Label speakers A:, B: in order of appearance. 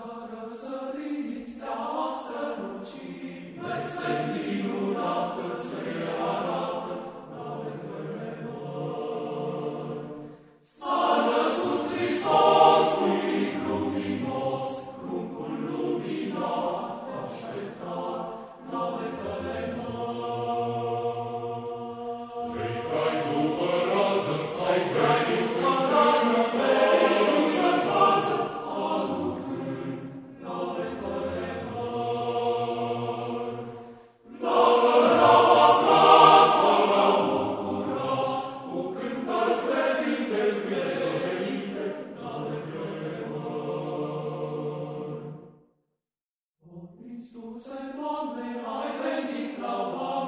A: Zara sarimits da asta luci, Tu semper omne aeveni claudat,